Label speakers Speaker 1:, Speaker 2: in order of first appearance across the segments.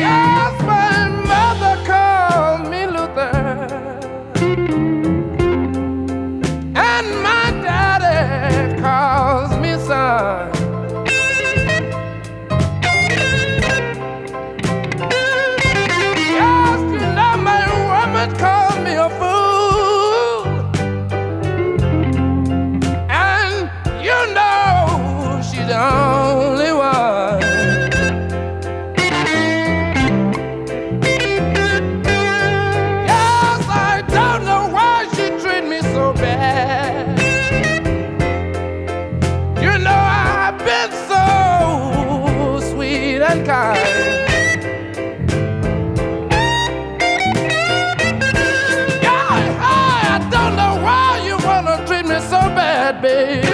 Speaker 1: Yes, my mother me Luther, and my daddy calls me son. Yes, my woman calls. mankind. Yeah, I don't know why you wanna treat me so bad, baby.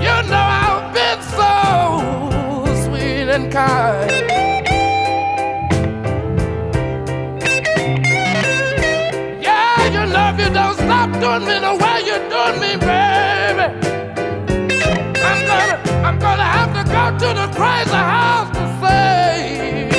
Speaker 1: You know I've been so sweet and kind. Yeah, your love you don't stop doing me the way you're doing me, baby. I'm gonna, I'm gonna have go to the crazy house to save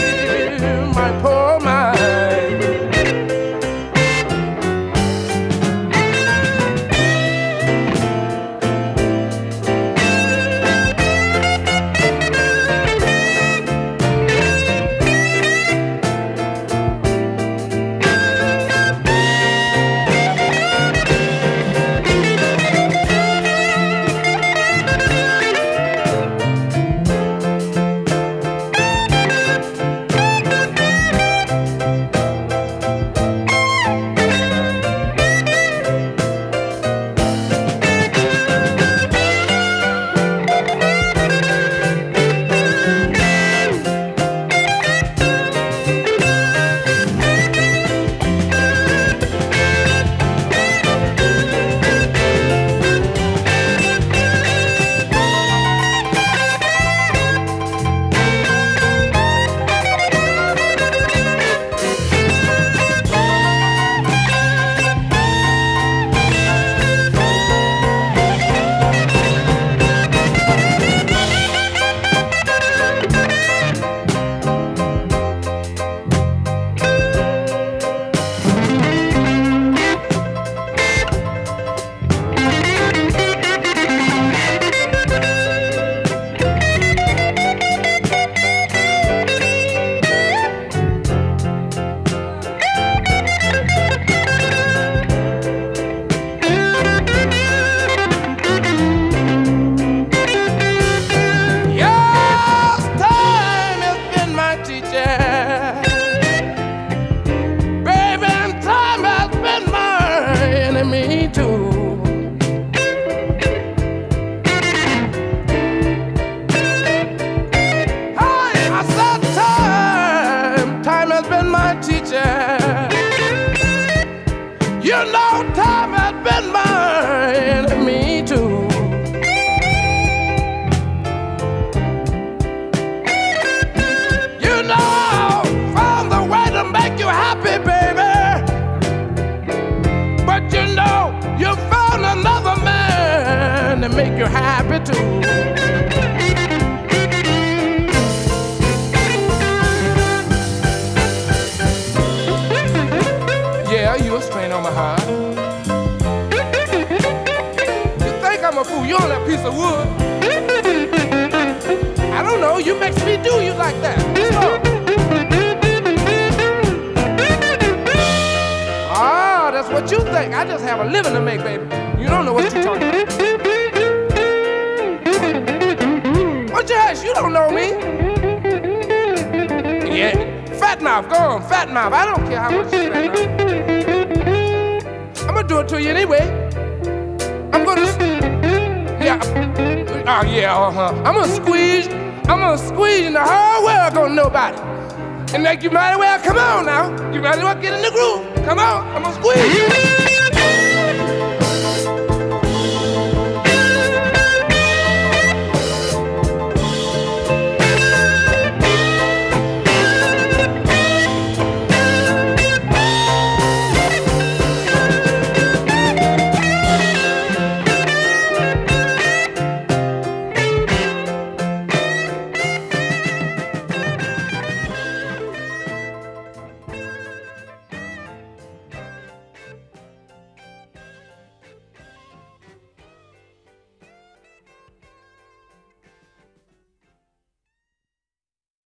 Speaker 1: time, time has been my teacher. You know, time has been my enemy too. You know, I found the way to make you happy, baby. But you know, you found another man to make you happy too. You think I'm a fool? You on that piece of wood. I don't know. You makes me do you like that. Ah, that's what you think. I just have a living to make, baby. You don't know what you're talking about. What you hush? You don't know me. Yeah. Fat mouth, go on, fat mouth. I don't care how much you. I'm gonna do it to you anyway. I'm gonna. Yeah. Oh yeah, uh-huh. I'm gonna squeeze. I'm gonna squeeze and the whole world gonna know about it. And like you might as well come on now. You might as well get in the groove. Come on, I'm gonna squeeze.